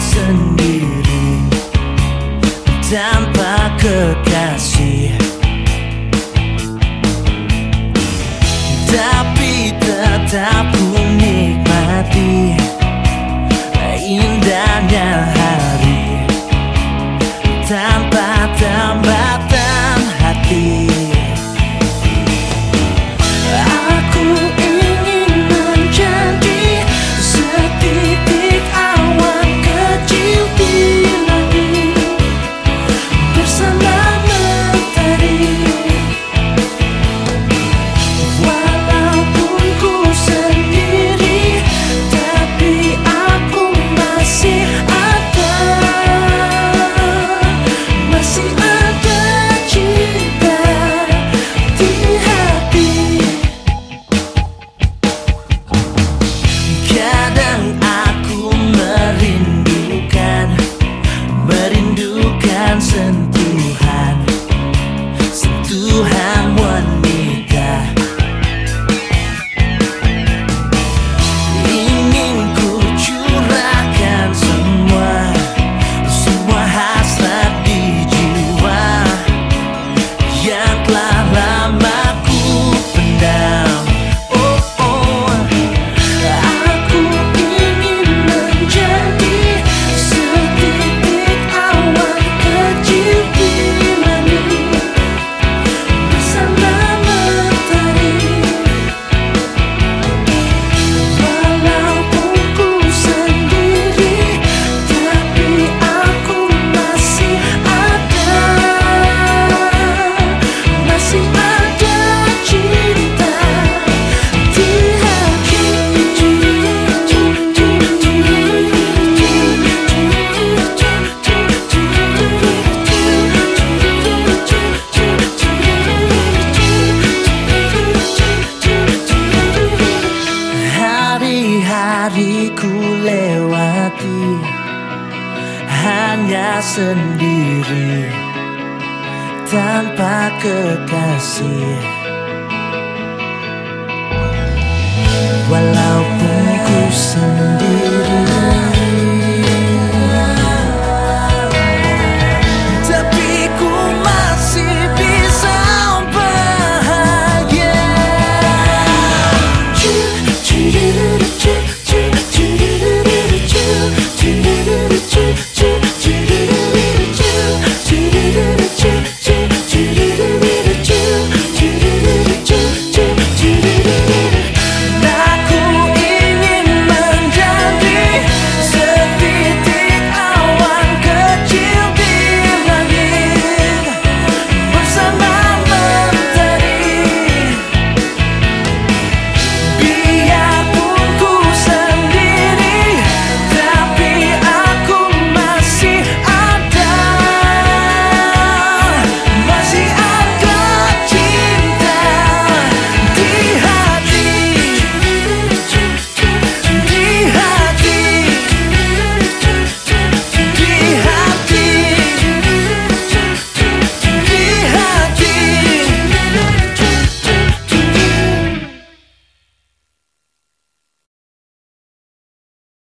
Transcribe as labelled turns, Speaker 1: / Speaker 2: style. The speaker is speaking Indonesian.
Speaker 1: sendiri. Tanpa kekasih. Tapi tetap ku lagi Hanya sendiri Tanpa kekasih. Walaupun ku sendiri